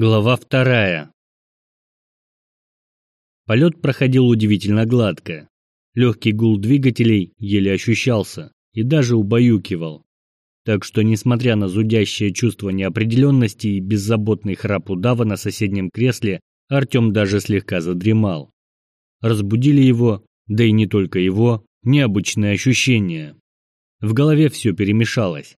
Глава вторая. Полет проходил удивительно гладко. Легкий гул двигателей еле ощущался и даже убаюкивал. Так что, несмотря на зудящее чувство неопределенности и беззаботный храп удава на соседнем кресле, Артем даже слегка задремал. Разбудили его, да и не только его, необычные ощущения. В голове все перемешалось.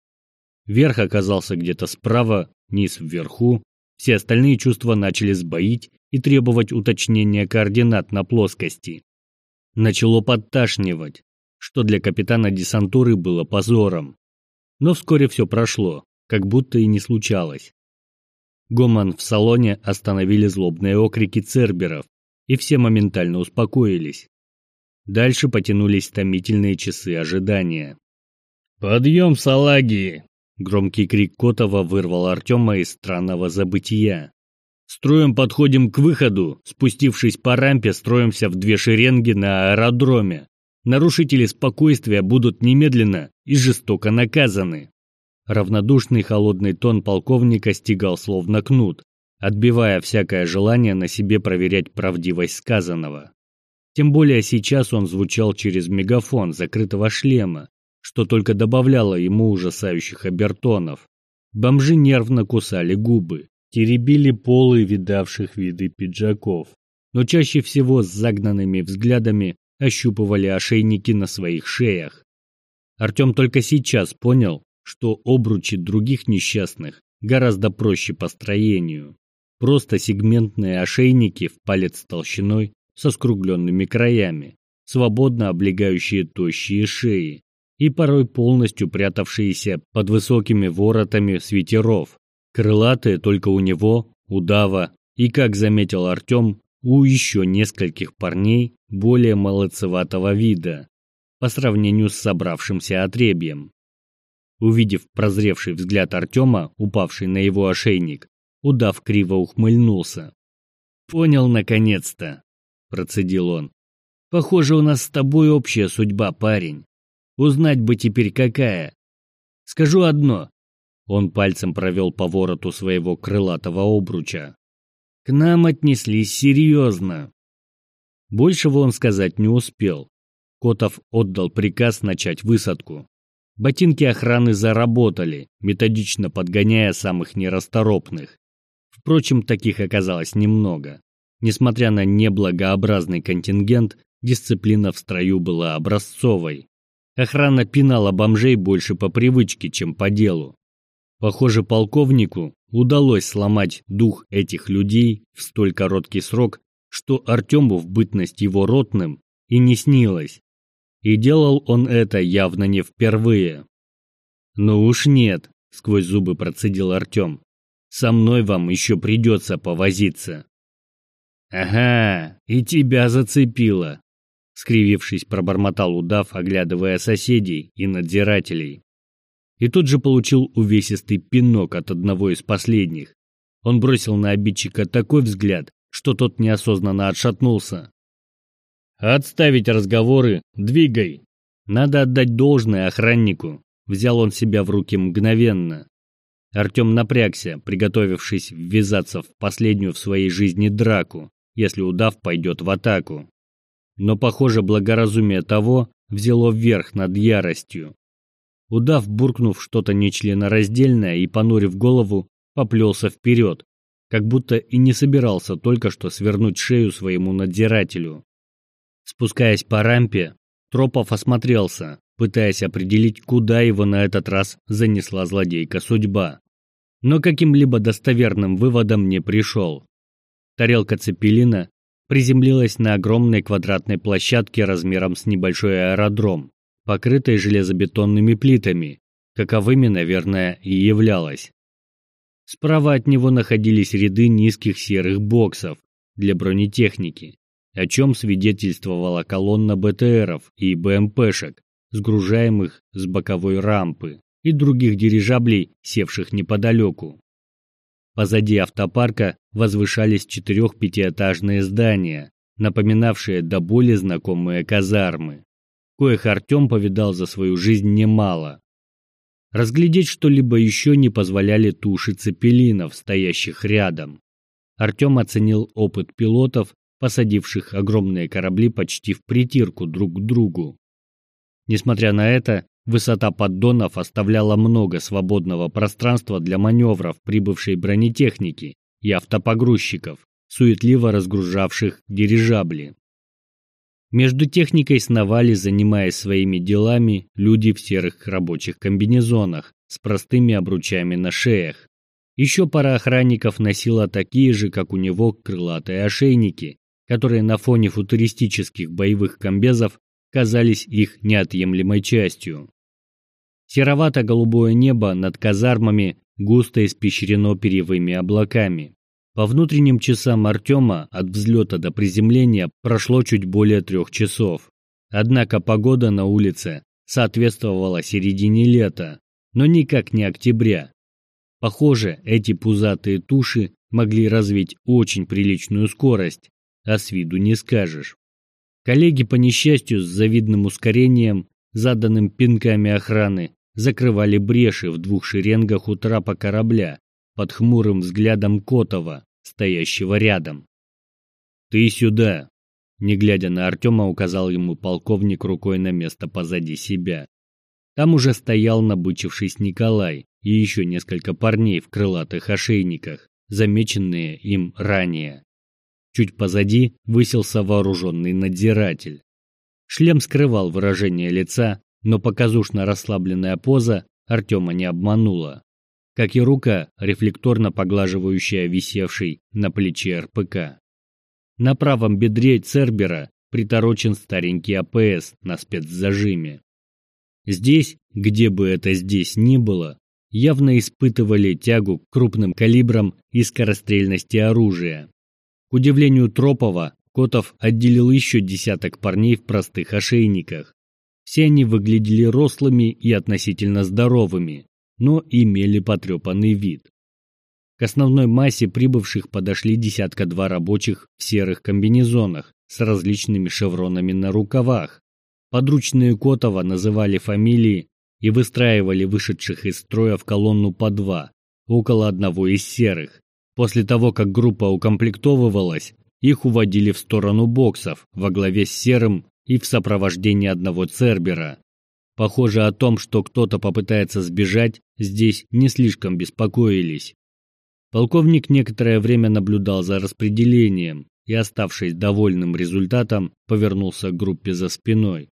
Верх оказался где-то справа, низ вверху, все остальные чувства начали сбоить и требовать уточнения координат на плоскости. Начало подташнивать, что для капитана десантуры было позором. Но вскоре все прошло, как будто и не случалось. Гомон в салоне остановили злобные окрики церберов, и все моментально успокоились. Дальше потянулись томительные часы ожидания. «Подъем, салаги!» Громкий крик Котова вырвал Артема из странного забытия. Строем подходим к выходу, спустившись по рампе, строимся в две шеренги на аэродроме. Нарушители спокойствия будут немедленно и жестоко наказаны. Равнодушный холодный тон полковника стегал словно кнут, отбивая всякое желание на себе проверять правдивость сказанного. Тем более сейчас он звучал через мегафон закрытого шлема, что только добавляло ему ужасающих обертонов. Бомжи нервно кусали губы, теребили полы видавших виды пиджаков, но чаще всего с загнанными взглядами ощупывали ошейники на своих шеях. Артем только сейчас понял, что обручи других несчастных гораздо проще по строению. Просто сегментные ошейники в палец толщиной со скругленными краями, свободно облегающие тощие шеи, и порой полностью прятавшиеся под высокими воротами свитеров. Крылатые только у него, у Дава и, как заметил Артем, у еще нескольких парней более молодцеватого вида по сравнению с собравшимся отребьем. Увидев прозревший взгляд Артема, упавший на его ошейник, удав криво ухмыльнулся. «Понял, наконец-то!» – процедил он. «Похоже, у нас с тобой общая судьба, парень. Узнать бы теперь какая. Скажу одно. Он пальцем провел по вороту своего крылатого обруча. К нам отнеслись серьезно. Большего он сказать не успел. Котов отдал приказ начать высадку. Ботинки охраны заработали, методично подгоняя самых нерасторопных. Впрочем, таких оказалось немного. Несмотря на неблагообразный контингент, дисциплина в строю была образцовой. Охрана пинала бомжей больше по привычке, чем по делу. Похоже, полковнику удалось сломать дух этих людей в столь короткий срок, что Артему в бытность его ротным и не снилось. И делал он это явно не впервые. «Ну уж нет», — сквозь зубы процедил Артем. «Со мной вам еще придется повозиться». «Ага, и тебя зацепило», скривившись, пробормотал удав, оглядывая соседей и надзирателей. И тут же получил увесистый пинок от одного из последних. Он бросил на обидчика такой взгляд, что тот неосознанно отшатнулся. «Отставить разговоры, двигай!» Надо отдать должное охраннику. Взял он себя в руки мгновенно. Артем напрягся, приготовившись ввязаться в последнюю в своей жизни драку, если удав пойдет в атаку но, похоже, благоразумие того взяло вверх над яростью. Удав, буркнув что-то нечленораздельное и понурив голову, поплелся вперед, как будто и не собирался только что свернуть шею своему надзирателю. Спускаясь по рампе, Тропов осмотрелся, пытаясь определить, куда его на этот раз занесла злодейка судьба. Но каким-либо достоверным выводом не пришел. Тарелка цепелина приземлилась на огромной квадратной площадке размером с небольшой аэродром, покрытой железобетонными плитами, каковыми, наверное, и являлась. Справа от него находились ряды низких серых боксов для бронетехники, о чем свидетельствовала колонна БТРов и БМПшек, сгружаемых с боковой рампы, и других дирижаблей, севших неподалеку. Позади автопарка возвышались четырех-пятиэтажные здания, напоминавшие до боли знакомые казармы, коих Артем повидал за свою жизнь немало. Разглядеть что-либо еще не позволяли туши цепелинов, стоящих рядом, Артем оценил опыт пилотов, посадивших огромные корабли почти в притирку друг к другу. Несмотря на это, высота поддонов оставляла много свободного пространства для маневров прибывшей бронетехники и автопогрузчиков, суетливо разгружавших дирижабли. Между техникой сновали, занимаясь своими делами, люди в серых рабочих комбинезонах с простыми обручами на шеях. Еще пара охранников носила такие же, как у него, крылатые ошейники, которые на фоне футуристических боевых комбезов казались их неотъемлемой частью. Серовато-голубое небо над казармами густо испещрено перьевыми облаками. По внутренним часам Артема от взлета до приземления прошло чуть более трех часов. Однако погода на улице соответствовала середине лета, но никак не октября. Похоже, эти пузатые туши могли развить очень приличную скорость, а с виду не скажешь. Коллеги, по несчастью, с завидным ускорением, заданным пинками охраны, закрывали бреши в двух шеренгах у трапа корабля, под хмурым взглядом Котова, стоящего рядом. «Ты сюда!» Не глядя на Артема, указал ему полковник рукой на место позади себя. Там уже стоял, набычившись Николай и еще несколько парней в крылатых ошейниках, замеченные им ранее. Чуть позади высился вооруженный надзиратель. Шлем скрывал выражение лица, но показушно расслабленная поза Артема не обманула как и рука, рефлекторно поглаживающая висевший на плече РПК. На правом бедре Цербера приторочен старенький АПС на спецзажиме. Здесь, где бы это здесь ни было, явно испытывали тягу к крупным калибрам и скорострельности оружия. К удивлению Тропова, Котов отделил еще десяток парней в простых ошейниках. Все они выглядели рослыми и относительно здоровыми, но имели потрепанный вид. К основной массе прибывших подошли десятка-два рабочих в серых комбинезонах с различными шевронами на рукавах. Подручные Котова называли фамилии и выстраивали вышедших из строя в колонну по два, около одного из серых. После того, как группа укомплектовывалась, их уводили в сторону боксов во главе с серым и в сопровождении одного Цербера. Похоже о том, что кто-то попытается сбежать, здесь не слишком беспокоились. Полковник некоторое время наблюдал за распределением и, оставшись довольным результатом, повернулся к группе за спиной.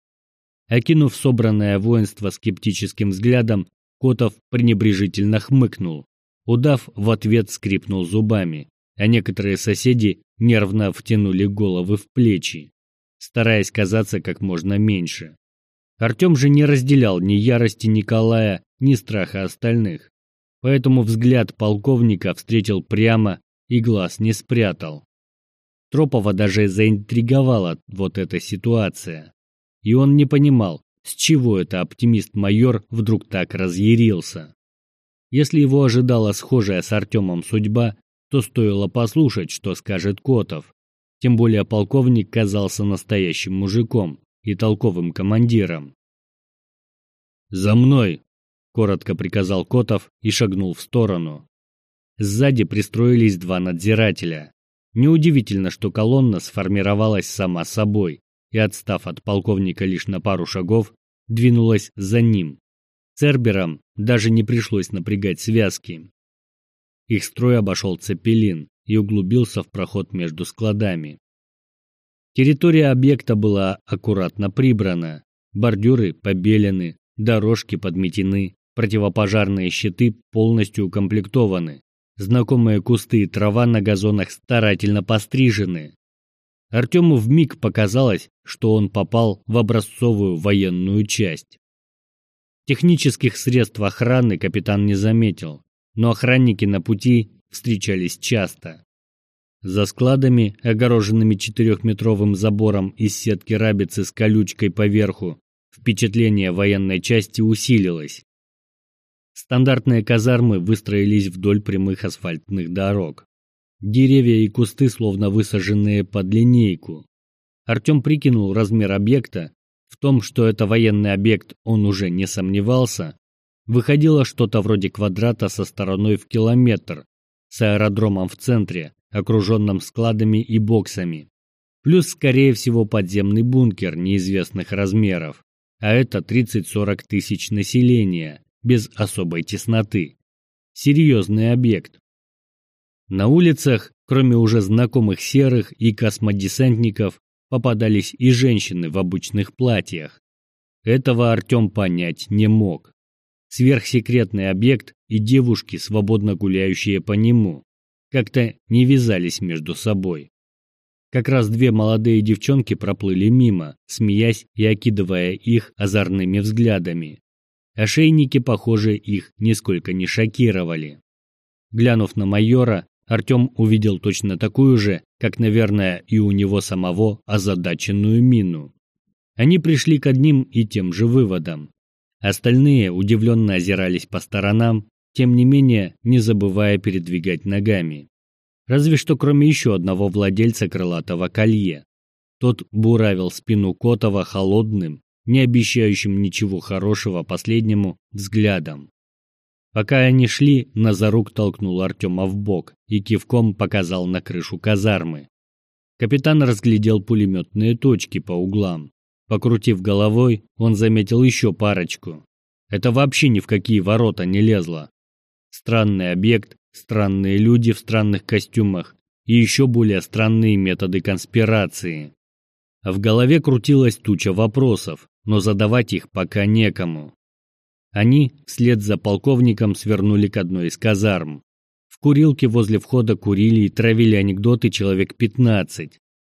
Окинув собранное воинство скептическим взглядом, Котов пренебрежительно хмыкнул. Удав в ответ скрипнул зубами, а некоторые соседи нервно втянули головы в плечи, стараясь казаться как можно меньше. Артем же не разделял ни ярости Николая, ни страха остальных. Поэтому взгляд полковника встретил прямо и глаз не спрятал. Тропова даже заинтриговала вот эта ситуация. И он не понимал, с чего это оптимист-майор вдруг так разъярился. Если его ожидала схожая с Артемом судьба, то стоило послушать, что скажет Котов. Тем более полковник казался настоящим мужиком, и толковым командиром. «За мной!» – коротко приказал Котов и шагнул в сторону. Сзади пристроились два надзирателя. Неудивительно, что колонна сформировалась сама собой и, отстав от полковника лишь на пару шагов, двинулась за ним. Церберам даже не пришлось напрягать связки. Их строй обошел цепелин и углубился в проход между складами. Территория объекта была аккуратно прибрана, бордюры побелены, дорожки подметены, противопожарные щиты полностью укомплектованы, знакомые кусты и трава на газонах старательно пострижены. Артему вмиг показалось, что он попал в образцовую военную часть. Технических средств охраны капитан не заметил, но охранники на пути встречались часто. За складами, огороженными четырехметровым забором из сетки рабицы с колючкой поверху, впечатление военной части усилилось. Стандартные казармы выстроились вдоль прямых асфальтных дорог. Деревья и кусты словно высаженные под линейку. Артем прикинул размер объекта. В том, что это военный объект, он уже не сомневался. Выходило что-то вроде квадрата со стороной в километр, с аэродромом в центре, окруженным складами и боксами. Плюс, скорее всего, подземный бункер неизвестных размеров. А это 30-40 тысяч населения, без особой тесноты. Серьезный объект. На улицах, кроме уже знакомых серых и космодесантников, попадались и женщины в обычных платьях. Этого Артем понять не мог. Сверхсекретный объект и девушки, свободно гуляющие по нему, как-то не вязались между собой. Как раз две молодые девчонки проплыли мимо, смеясь и окидывая их озорными взглядами. Ошейники, похоже, их нисколько не шокировали. Глянув на майора, Артем увидел точно такую же, как, наверное, и у него самого, озадаченную мину. Они пришли к одним и тем же выводам. Остальные удивленно озирались по сторонам, тем не менее не забывая передвигать ногами. Разве что кроме еще одного владельца крылатого колье. Тот буравил спину Котова холодным, не обещающим ничего хорошего последнему взглядом. Пока они шли, Назарук толкнул Артема в бок и кивком показал на крышу казармы. Капитан разглядел пулеметные точки по углам. Покрутив головой, он заметил еще парочку. Это вообще ни в какие ворота не лезло. Странный объект, странные люди в странных костюмах и еще более странные методы конспирации. В голове крутилась туча вопросов, но задавать их пока некому. Они вслед за полковником свернули к одной из казарм. В курилке возле входа курили и травили анекдоты человек 15.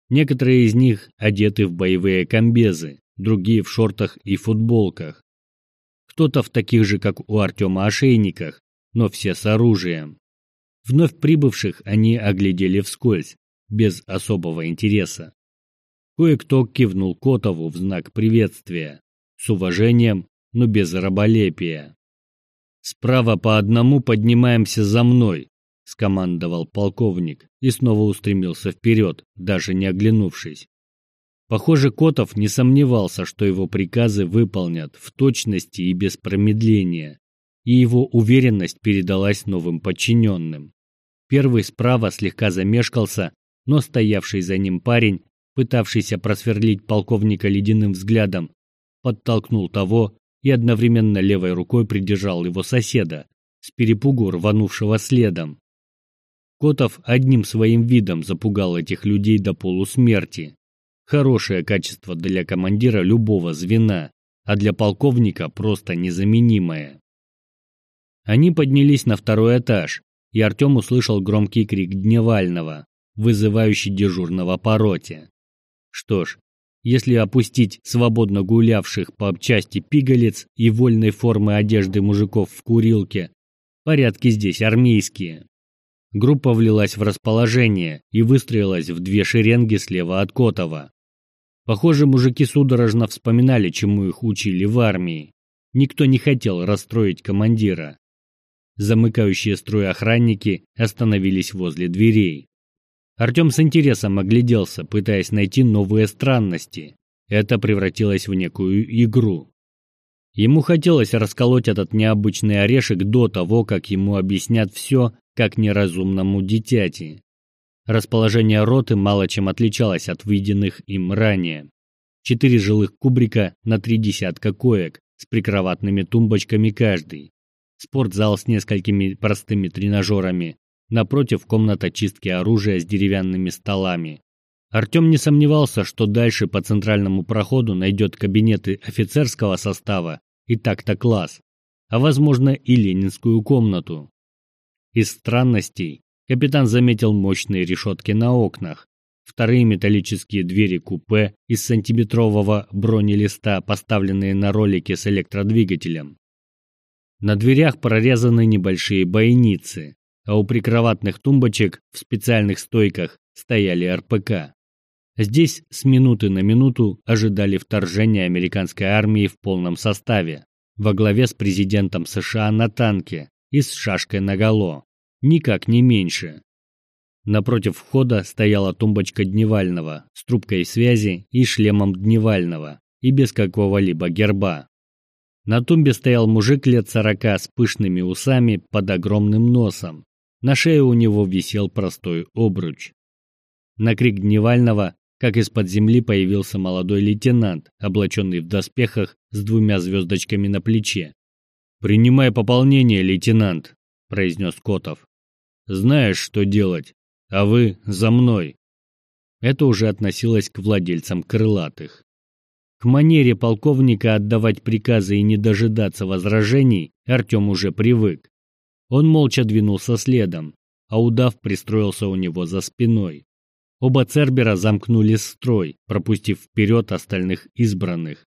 Некоторые из них одеты в боевые комбезы, другие в шортах и футболках. Кто-то в таких же, как у Артема, ошейниках, но все с оружием. Вновь прибывших они оглядели вскользь, без особого интереса. Кое-кто кивнул Котову в знак приветствия, с уважением, но без раболепия. «Справа по одному поднимаемся за мной», — скомандовал полковник и снова устремился вперед, даже не оглянувшись. Похоже, Котов не сомневался, что его приказы выполнят в точности и без промедления, и его уверенность передалась новым подчиненным. Первый справа слегка замешкался, но стоявший за ним парень, пытавшийся просверлить полковника ледяным взглядом, подтолкнул того и одновременно левой рукой придержал его соседа, с перепугу рванувшего следом. Котов одним своим видом запугал этих людей до полусмерти. Хорошее качество для командира любого звена, а для полковника просто незаменимое. Они поднялись на второй этаж, и Артем услышал громкий крик Дневального, вызывающий дежурного по роте. Что ж, если опустить свободно гулявших по части пигалец и вольной формы одежды мужиков в курилке, порядки здесь армейские. Группа влилась в расположение и выстроилась в две шеренги слева от Котова. Похоже, мужики судорожно вспоминали, чему их учили в армии. Никто не хотел расстроить командира. Замыкающие строй охранники остановились возле дверей. Артем с интересом огляделся, пытаясь найти новые странности. Это превратилось в некую игру. Ему хотелось расколоть этот необычный орешек до того, как ему объяснят все, как неразумному дитяти. Расположение роты мало чем отличалось от виденных им ранее. Четыре жилых кубрика на три десятка коек с прикроватными тумбочками каждый. Спортзал с несколькими простыми тренажерами, Напротив комната чистки оружия с деревянными столами. Артем не сомневался, что дальше по центральному проходу найдет кабинеты офицерского состава и так-то класс, а возможно и ленинскую комнату. Из странностей капитан заметил мощные решетки на окнах, вторые металлические двери купе из сантиметрового бронелиста, поставленные на ролике с электродвигателем. На дверях прорезаны небольшие бойницы, а у прикроватных тумбочек в специальных стойках стояли РПК. Здесь с минуты на минуту ожидали вторжения американской армии в полном составе, во главе с президентом США на танке и с шашкой наголо, никак не меньше. Напротив входа стояла тумбочка Дневального с трубкой связи и шлемом Дневального и без какого-либо герба. На тумбе стоял мужик лет сорока с пышными усами под огромным носом На шее у него висел простой обруч. На крик Дневального, как из-под земли появился молодой лейтенант, облаченный в доспехах с двумя звездочками на плече. «Принимай пополнение, лейтенант», – произнес Котов. «Знаешь, что делать, а вы за мной». Это уже относилось к владельцам крылатых. К манере полковника отдавать приказы и не дожидаться возражений Артем уже привык. Он молча двинулся следом, а удав пристроился у него за спиной. Оба Цербера замкнули строй, пропустив вперед остальных избранных.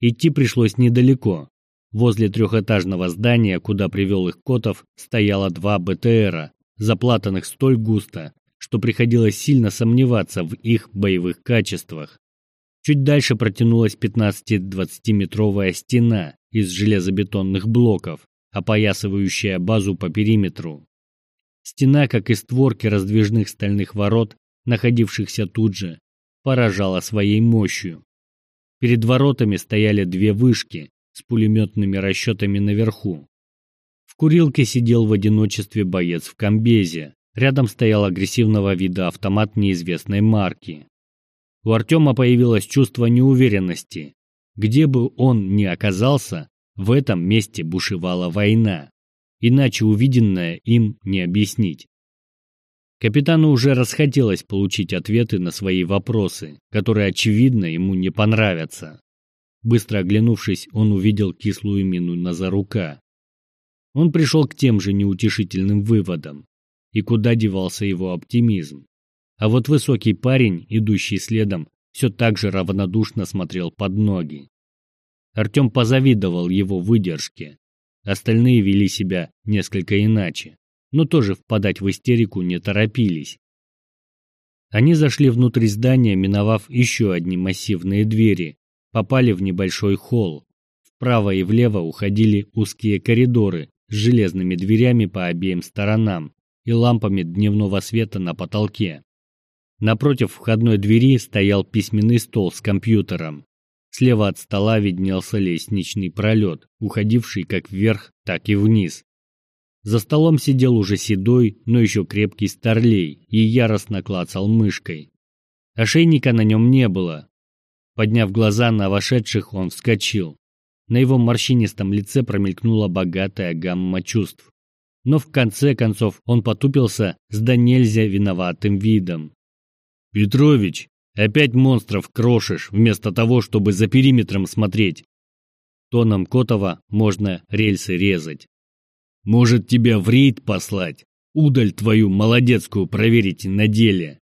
Идти пришлось недалеко. Возле трехэтажного здания, куда привел их Котов, стояло два БТРа, заплатанных столь густо, что приходилось сильно сомневаться в их боевых качествах. Чуть дальше протянулась 15-20-метровая стена из железобетонных блоков, опоясывающая базу по периметру. Стена, как и створки раздвижных стальных ворот, находившихся тут же, поражала своей мощью. Перед воротами стояли две вышки с пулеметными расчетами наверху. В курилке сидел в одиночестве боец в комбезе. Рядом стоял агрессивного вида автомат неизвестной марки. У Артема появилось чувство неуверенности. Где бы он ни оказался, в этом месте бушевала война. Иначе увиденное им не объяснить. Капитану уже расхотелось получить ответы на свои вопросы, которые, очевидно, ему не понравятся. Быстро оглянувшись, он увидел кислую мину Назарука. Он пришел к тем же неутешительным выводам. И куда девался его оптимизм? А вот высокий парень, идущий следом, все так же равнодушно смотрел под ноги. Артем позавидовал его выдержке. Остальные вели себя несколько иначе но тоже впадать в истерику не торопились. Они зашли внутрь здания, миновав еще одни массивные двери, попали в небольшой холл. Вправо и влево уходили узкие коридоры с железными дверями по обеим сторонам и лампами дневного света на потолке. Напротив входной двери стоял письменный стол с компьютером. Слева от стола виднелся лестничный пролет, уходивший как вверх, так и вниз. За столом сидел уже седой, но еще крепкий старлей и яростно клацал мышкой. Ошейника на нем не было. Подняв глаза на вошедших, он вскочил. На его морщинистом лице промелькнула богатая гамма чувств. Но в конце концов он потупился с да нельзя виноватым видом. «Петрович, опять монстров крошишь, вместо того, чтобы за периметром смотреть!» Тоном Котова можно рельсы резать. Может, тебя в рейд послать? Удаль твою молодецкую проверить на деле.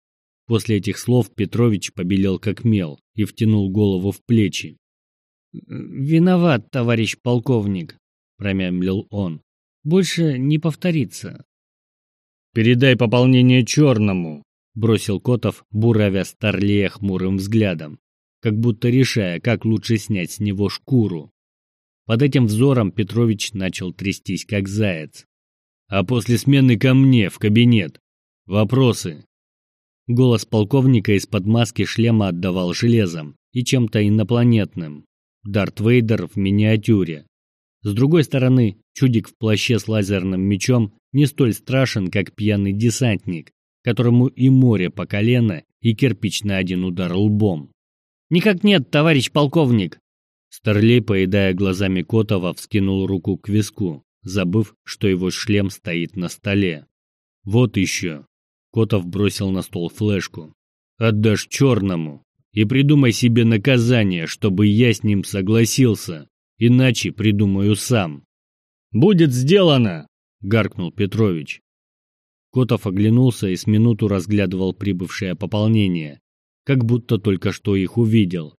После этих слов Петрович побелел как мел и втянул голову в плечи. «Виноват, товарищ полковник», — промямлил он. «Больше не повторится». «Передай пополнение черному», — бросил Котов, буравя Старлея хмурым взглядом, как будто решая, как лучше снять с него шкуру. Под этим взором Петрович начал трястись, как заяц. «А после смены ко мне, в кабинет. Вопросы?» Голос полковника из-под маски шлема отдавал железом и чем-то инопланетным. Дарт Вейдер в миниатюре. С другой стороны, чудик в плаще с лазерным мечом не столь страшен, как пьяный десантник, которому и море по колено, и кирпич на один удар лбом. «Никак нет, товарищ полковник!» Старлей, поедая глазами Котова, вскинул руку к виску, забыв, что его шлем стоит на столе. «Вот еще!» Котов бросил на стол флешку. «Отдашь черному и придумай себе наказание, чтобы я с ним согласился, иначе придумаю сам». «Будет сделано!» — гаркнул Петрович. Котов оглянулся и с минуту разглядывал прибывшее пополнение, как будто только что их увидел.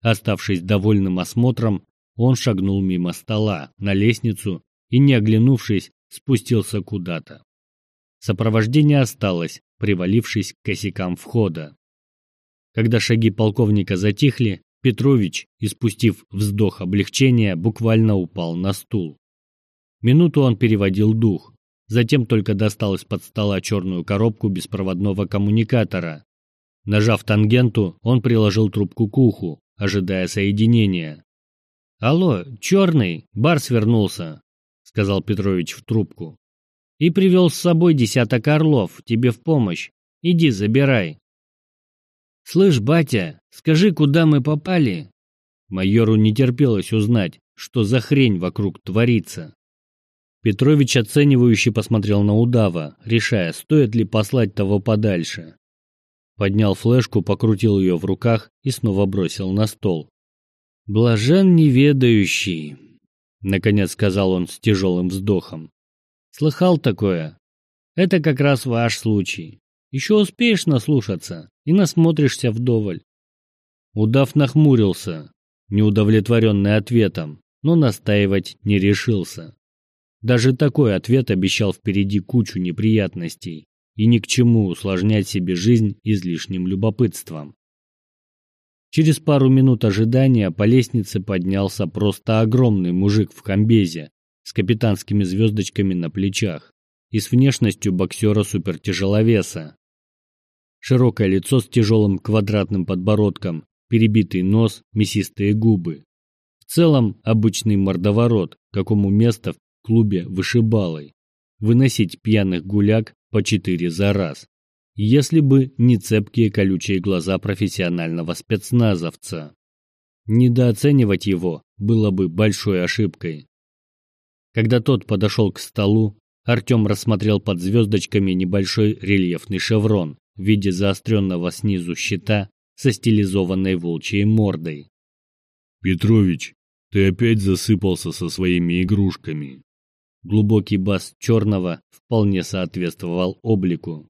Оставшись довольным осмотром, он шагнул мимо стола на лестницу и, не оглянувшись, спустился куда-то. Сопровождение осталось, привалившись к косякам входа. Когда шаги полковника затихли, Петрович, испустив вздох облегчения, буквально упал на стул. Минуту он переводил дух, затем только достал из-под стола черную коробку беспроводного коммуникатора. Нажав тангенту, он приложил трубку к уху, ожидая соединения. «Алло, черный, бар свернулся», — сказал Петрович в трубку. И привел с собой десяток орлов, тебе в помощь. Иди, забирай. Слышь, батя, скажи, куда мы попали? Майору не терпелось узнать, что за хрень вокруг творится. Петрович оценивающе посмотрел на удава, решая, стоит ли послать того подальше. Поднял флешку, покрутил ее в руках и снова бросил на стол. «Блажен неведающий», — наконец сказал он с тяжелым вздохом. «Слыхал такое? Это как раз ваш случай. Еще успеешь наслушаться и насмотришься вдоволь». Удав нахмурился, неудовлетворенный ответом, но настаивать не решился. Даже такой ответ обещал впереди кучу неприятностей и ни к чему усложнять себе жизнь излишним любопытством. Через пару минут ожидания по лестнице поднялся просто огромный мужик в комбезе с капитанскими звездочками на плечах и с внешностью боксера-супертяжеловеса. Широкое лицо с тяжелым квадратным подбородком, перебитый нос, мясистые губы. В целом обычный мордоворот, какому место в клубе вышибалой. Выносить пьяных гуляк по четыре за раз. Если бы не цепкие колючие глаза профессионального спецназовца. Недооценивать его было бы большой ошибкой. Когда тот подошел к столу, Артем рассмотрел под звездочками небольшой рельефный шеврон в виде заостренного снизу щита со стилизованной волчьей мордой. «Петрович, ты опять засыпался со своими игрушками», Глубокий бас черного вполне соответствовал облику.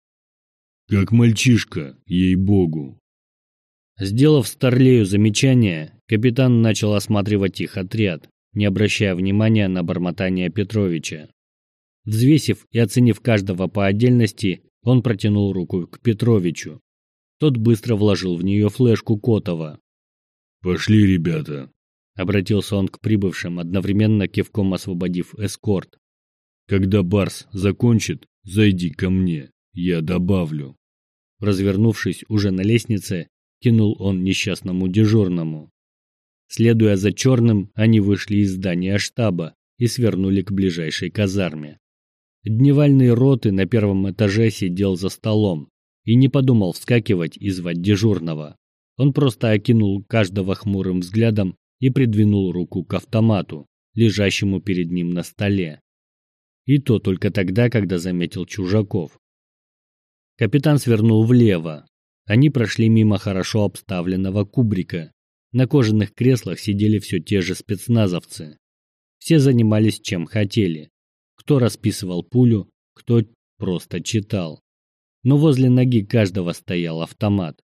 «Как мальчишка, ей-богу!» Сделав Старлею замечание, капитан начал осматривать их отряд, не обращая внимания на бормотание Петровича. Взвесив и оценив каждого по отдельности, он протянул руку к Петровичу. Тот быстро вложил в нее флешку Котова. «Пошли, ребята!» Обратился он к прибывшим, одновременно кивком освободив эскорт. Когда Барс закончит, зайди ко мне, я добавлю. Развернувшись уже на лестнице, кинул он несчастному дежурному. Следуя за черным, они вышли из здания штаба и свернули к ближайшей казарме. Дневальный роты на первом этаже сидел за столом и не подумал вскакивать и звать дежурного. Он просто окинул каждого хмурым взглядом и придвинул руку к автомату, лежащему перед ним на столе. И то только тогда, когда заметил чужаков. Капитан свернул влево. Они прошли мимо хорошо обставленного кубрика. На кожаных креслах сидели все те же спецназовцы. Все занимались чем хотели. Кто расписывал пулю, кто просто читал. Но возле ноги каждого стоял автомат.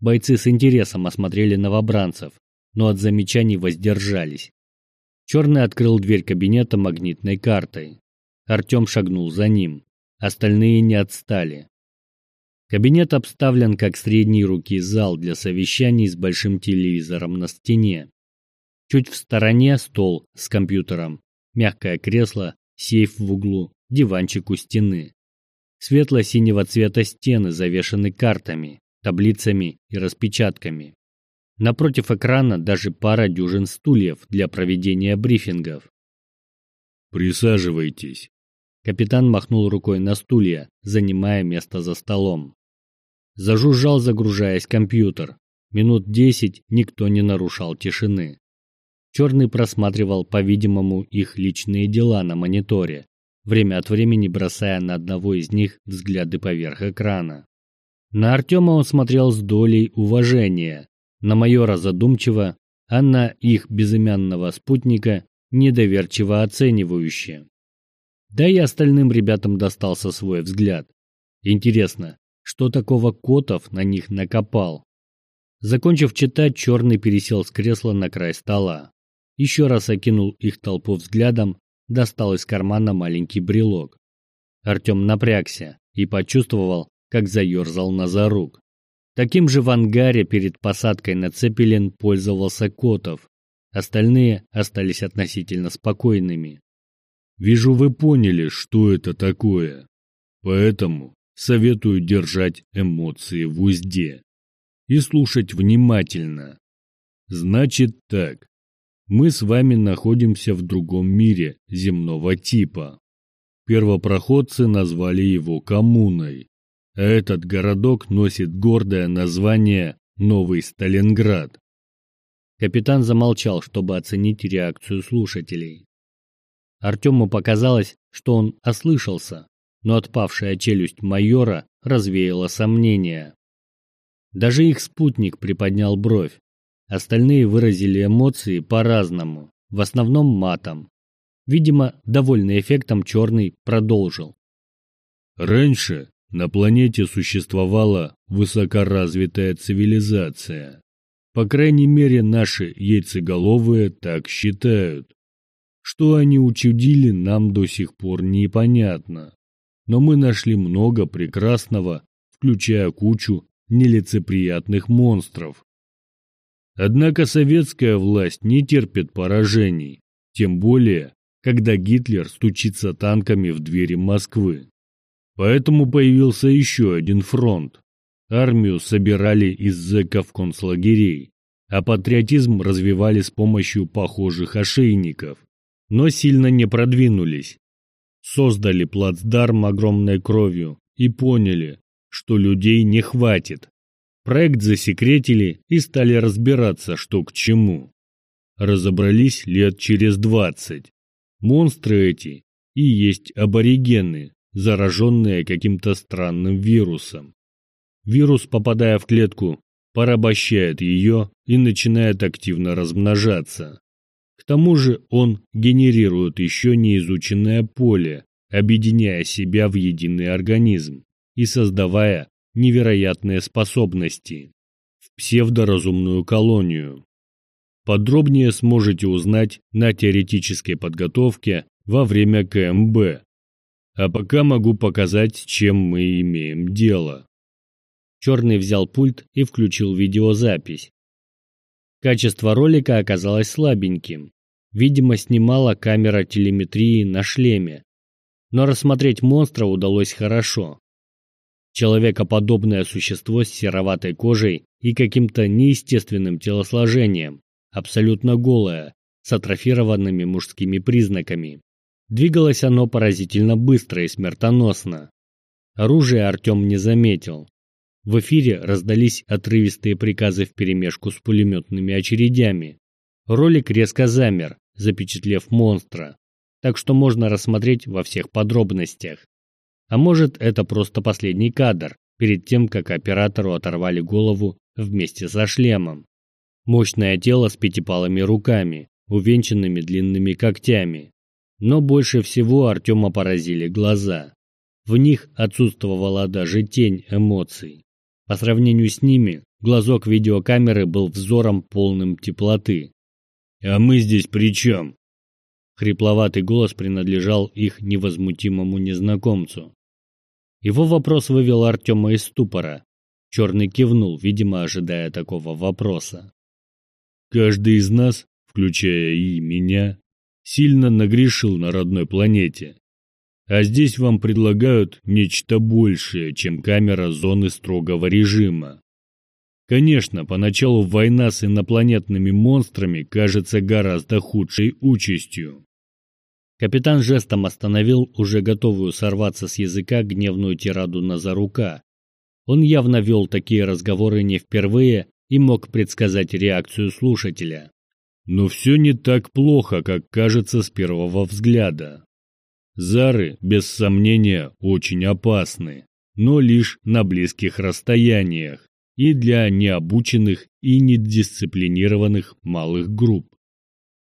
Бойцы с интересом осмотрели новобранцев, но от замечаний воздержались. Черный открыл дверь кабинета магнитной картой. Артем шагнул за ним. Остальные не отстали. Кабинет обставлен как средней руки зал для совещаний с большим телевизором на стене. Чуть в стороне стол с компьютером, мягкое кресло, сейф в углу, диванчик у стены. Светло-синего цвета стены завешаны картами, таблицами и распечатками. Напротив экрана даже пара дюжин стульев для проведения брифингов. «Присаживайтесь», Капитан махнул рукой на стулья, занимая место за столом. Зажужжал, загружаясь компьютер. Минут десять никто не нарушал тишины. Черный просматривал, по-видимому, их личные дела на мониторе, время от времени бросая на одного из них взгляды поверх экрана. На Артема он смотрел с долей уважения, на майора задумчиво, а на их безымянного спутника недоверчиво оценивающе. Да и остальным ребятам достался свой взгляд. Интересно, что такого Котов на них накопал? Закончив читать, Черный пересел с кресла на край стола. Еще раз окинул их толпу взглядом, достал из кармана маленький брелок. Артем напрягся и почувствовал, как заерзал на зарук. Таким же в ангаре перед посадкой на Цепелин пользовался Котов. Остальные остались относительно спокойными. Вижу, вы поняли, что это такое. Поэтому советую держать эмоции в узде и слушать внимательно. Значит так, мы с вами находимся в другом мире земного типа. первопроходцы назвали его коммуной. А этот городок носит гордое название Новый Сталинград. Капитан замолчал, чтобы оценить реакцию слушателей. Артему показалось, что он ослышался, но отпавшая челюсть майора развеяла сомнения. Даже их спутник приподнял бровь. Остальные выразили эмоции по-разному, в основном матом. Видимо, довольный эффектом Черный продолжил. Раньше на планете существовала высокоразвитая цивилизация. По крайней мере, наши яйцеголовые так считают. Что они учудили, нам до сих пор непонятно. Но мы нашли много прекрасного, включая кучу нелицеприятных монстров. Однако советская власть не терпит поражений, тем более, когда Гитлер стучится танками в двери Москвы. Поэтому появился еще один фронт. Армию собирали из зэков концлагерей, а патриотизм развивали с помощью похожих ошейников, но сильно не продвинулись. Создали плацдарм огромной кровью и поняли, что людей не хватит. Проект засекретили и стали разбираться, что к чему. Разобрались лет через двадцать. Монстры эти и есть аборигены, зараженные каким-то странным вирусом. Вирус, попадая в клетку, порабощает ее и начинает активно размножаться. К тому же он генерирует еще неизученное поле, объединяя себя в единый организм и создавая невероятные способности в псевдоразумную колонию. Подробнее сможете узнать на теоретической подготовке во время КМБ. А пока могу показать, чем мы имеем дело. Черный взял пульт и включил видеозапись. Качество ролика оказалось слабеньким. Видимо, снимала камера телеметрии на шлеме. Но рассмотреть монстра удалось хорошо. Человекоподобное существо с сероватой кожей и каким-то неестественным телосложением, абсолютно голое, с атрофированными мужскими признаками. Двигалось оно поразительно быстро и смертоносно. Оружие Артем не заметил. В эфире раздались отрывистые приказы вперемешку с пулеметными очередями. Ролик резко замер, запечатлев монстра, так что можно рассмотреть во всех подробностях. А может, это просто последний кадр, перед тем, как оператору оторвали голову вместе со шлемом. Мощное тело с пятипалыми руками, увенчанными длинными когтями. Но больше всего Артема поразили глаза. В них отсутствовала даже тень эмоций. По сравнению с ними, глазок видеокамеры был взором полным теплоты. «А мы здесь при чем?» Хрипловатый голос принадлежал их невозмутимому незнакомцу. Его вопрос вывел Артема из ступора. Черный кивнул, видимо, ожидая такого вопроса. «Каждый из нас, включая и меня, сильно нагрешил на родной планете. А здесь вам предлагают нечто большее, чем камера зоны строгого режима. Конечно, поначалу война с инопланетными монстрами кажется гораздо худшей участью. Капитан жестом остановил уже готовую сорваться с языка гневную тираду Назарука. Он явно вел такие разговоры не впервые и мог предсказать реакцию слушателя. Но все не так плохо, как кажется с первого взгляда. Зары, без сомнения, очень опасны, но лишь на близких расстояниях и для необученных и недисциплинированных малых групп.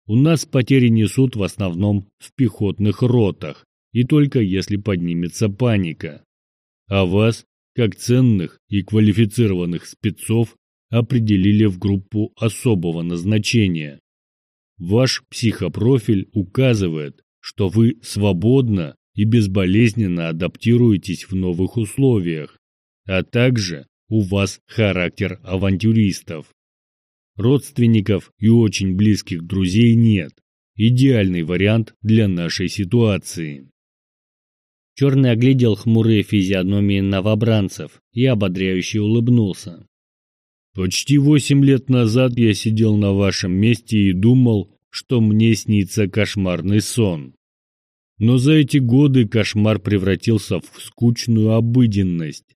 У нас потери несут в основном в пехотных ротах, и только если поднимется паника. А вас, как ценных и квалифицированных спецов, определили в группу особого назначения. Ваш психопрофиль указывает, что вы свободно и безболезненно адаптируетесь в новых условиях, а также у вас характер авантюристов. Родственников и очень близких друзей нет. Идеальный вариант для нашей ситуации. Черный оглядел хмурые физиономии новобранцев и ободряюще улыбнулся. Почти восемь лет назад я сидел на вашем месте и думал, что мне снится кошмарный сон. Но за эти годы кошмар превратился в скучную обыденность.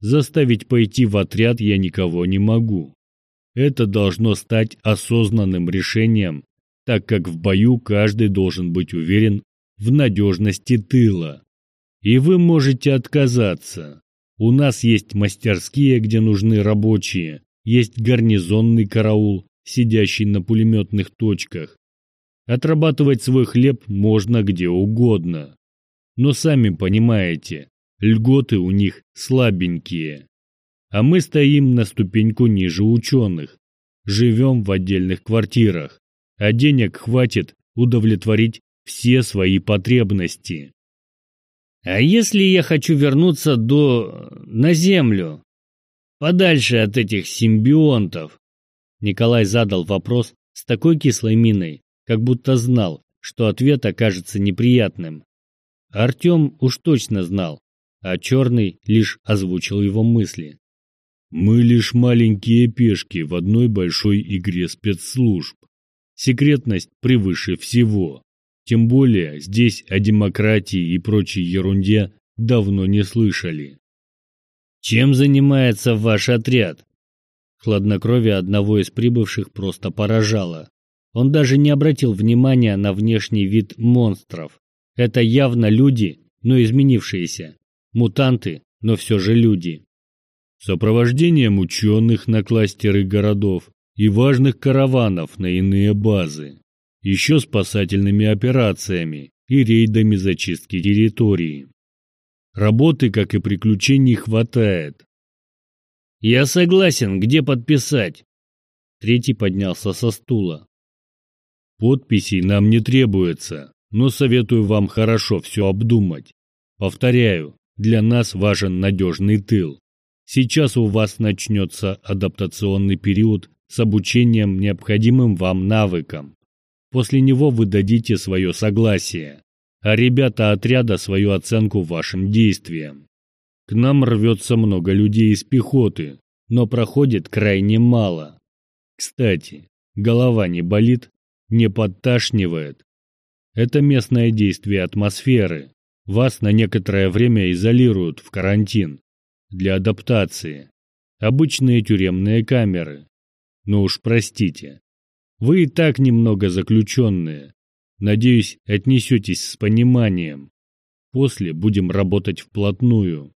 Заставить пойти в отряд я никого не могу. Это должно стать осознанным решением, так как в бою каждый должен быть уверен в надежности тыла. И вы можете отказаться. У нас есть мастерские, где нужны рабочие, есть гарнизонный караул, сидящий на пулеметных точках. Отрабатывать свой хлеб можно где угодно. Но сами понимаете, льготы у них слабенькие. А мы стоим на ступеньку ниже ученых, живем в отдельных квартирах, а денег хватит удовлетворить все свои потребности. А если я хочу вернуться до... на Землю? Подальше от этих симбионтов? Николай задал вопрос с такой кислой миной, как будто знал, что ответ окажется неприятным. Артем уж точно знал, а Черный лишь озвучил его мысли. «Мы лишь маленькие пешки в одной большой игре спецслужб. Секретность превыше всего. Тем более здесь о демократии и прочей ерунде давно не слышали. «Чем занимается ваш отряд?» Хладнокровие одного из прибывших просто поражало. Он даже не обратил внимания на внешний вид монстров. Это явно люди, но изменившиеся. Мутанты, но все же люди. Сопровождением ученых на кластеры городов и важных караванов на иные базы еще спасательными операциями и рейдами зачистки территории. Работы, как и приключений, хватает. «Я согласен, где подписать?» Третий поднялся со стула. «Подписей нам не требуется, но советую вам хорошо все обдумать. Повторяю, для нас важен надежный тыл. Сейчас у вас начнется адаптационный период с обучением необходимым вам навыкам. После него вы дадите свое согласие, а ребята отряда свою оценку вашим действиям. К нам рвется много людей из пехоты, но проходит крайне мало. Кстати, голова не болит, не подташнивает. Это местное действие атмосферы. Вас на некоторое время изолируют в карантин для адаптации. Обычные тюремные камеры. Но уж простите, вы и так немного заключенные. Надеюсь, отнесетесь с пониманием. После будем работать вплотную.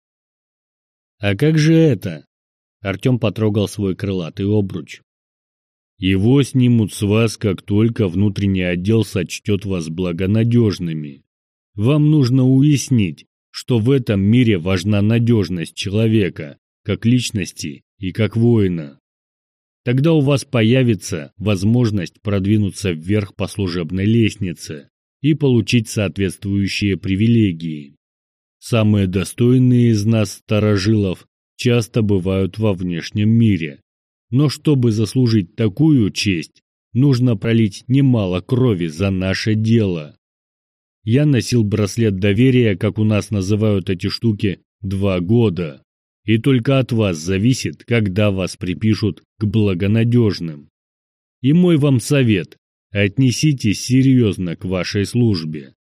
А как же это? Артем потрогал свой крылатый обруч. Его снимут с вас, как только внутренний отдел сочтет вас благонадежными. Вам нужно уяснить, что в этом мире важна надежность человека, как личности и как воина. Тогда у вас появится возможность продвинуться вверх по служебной лестнице и получить соответствующие привилегии. Самые достойные из нас, старожилов, часто бывают во внешнем мире. Но чтобы заслужить такую честь, нужно пролить немало крови за наше дело. Я носил браслет доверия, как у нас называют эти штуки, два года. И только от вас зависит, когда вас припишут к благонадежным. И мой вам совет – отнеситесь серьезно к вашей службе.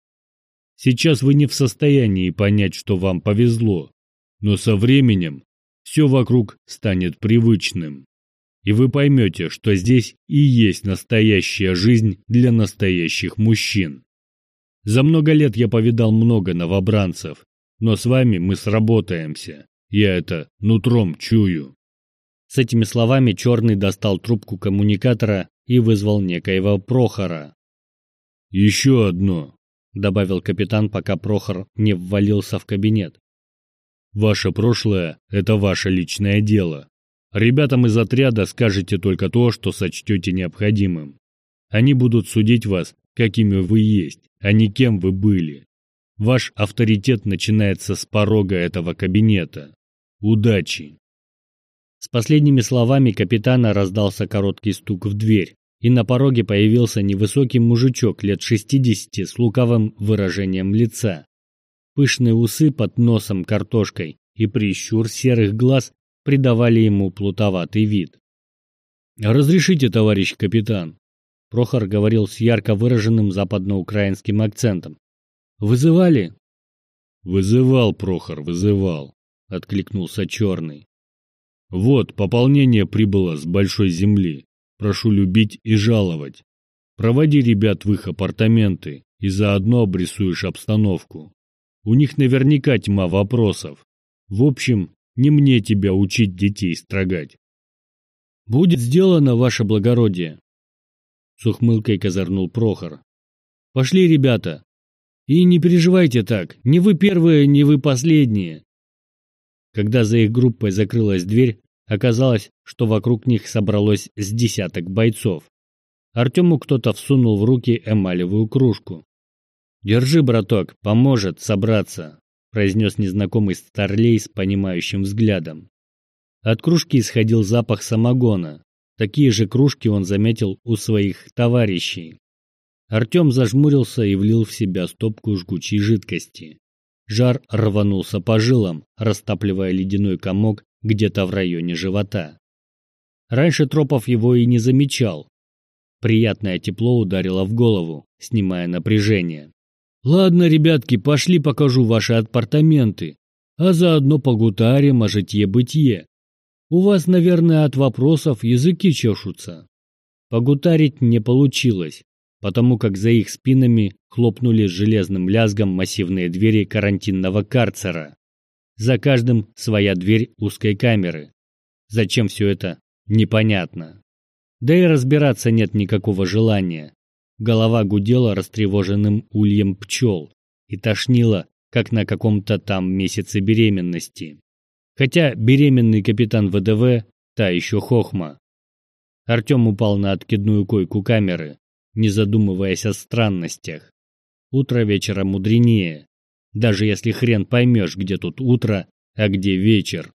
Сейчас вы не в состоянии понять, что вам повезло, но со временем все вокруг станет привычным. И вы поймете, что здесь и есть настоящая жизнь для настоящих мужчин. За много лет я повидал много новобранцев, но с вами мы сработаемся. Я это нутром чую. С этими словами Черный достал трубку коммуникатора и вызвал некоего Прохора. «Еще одно», — добавил капитан, пока Прохор не ввалился в кабинет. «Ваше прошлое — это ваше личное дело. Ребятам из отряда скажете только то, что сочтете необходимым. Они будут судить вас, какими вы есть, а не кем вы были. Ваш авторитет начинается с порога этого кабинета. Удачи!» С последними словами капитана раздался короткий стук в дверь, и на пороге появился невысокий мужичок лет 60 с лукавым выражением лица. Пышные усы под носом картошкой и прищур серых глаз придавали ему плутоватый вид. «Разрешите, товарищ капитан?» Прохор говорил с ярко выраженным западноукраинским акцентом. Вызывали? Вызывал, Прохор, вызывал, откликнулся Черный. Вот, пополнение прибыло с большой земли. Прошу любить и жаловать. Проводи ребят в их апартаменты и заодно обрисуешь обстановку. У них наверняка тьма вопросов. В общем, не мне тебя учить детей строгать. Будет сделано, ваше благородие. С ухмылкой козырнул Прохор. Пошли, ребята. И не переживайте так, не вы первые, не вы последние. Когда за их группой закрылась дверь, оказалось, что вокруг них собралось с десяток бойцов. Артему кто-то всунул в руки эмалевую кружку. «Держи, браток, поможет собраться», – произнес незнакомый старлей с понимающим взглядом. От кружки исходил запах самогона. Такие же кружки он заметил у своих товарищей. Артем зажмурился и влил в себя стопку жгучей жидкости. Жар рванулся по жилам, растапливая ледяной комок где-то в районе живота. Раньше Тропов его и не замечал. Приятное тепло ударило в голову, снимая напряжение. «Ладно, ребятки, пошли покажу ваши апартаменты, а заодно погутарим о житье-бытие. У вас, наверное, от вопросов языки чешутся». Погутарить не получилось, потому как за их спинами хлопнули железным лязгом массивные двери карантинного карцера. За каждым своя дверь узкой камеры. Зачем все это, непонятно. Да и разбираться нет никакого желания. Голова гудела растревоженным ульем пчел и тошнила, как на каком-то там месяце беременности. Хотя беременный капитан ВДВ – та еще хохма. Артем упал на откидную койку камеры, не задумываясь о странностях. Утро вечера мудренее, даже если хрен поймешь, где тут утро, а где вечер.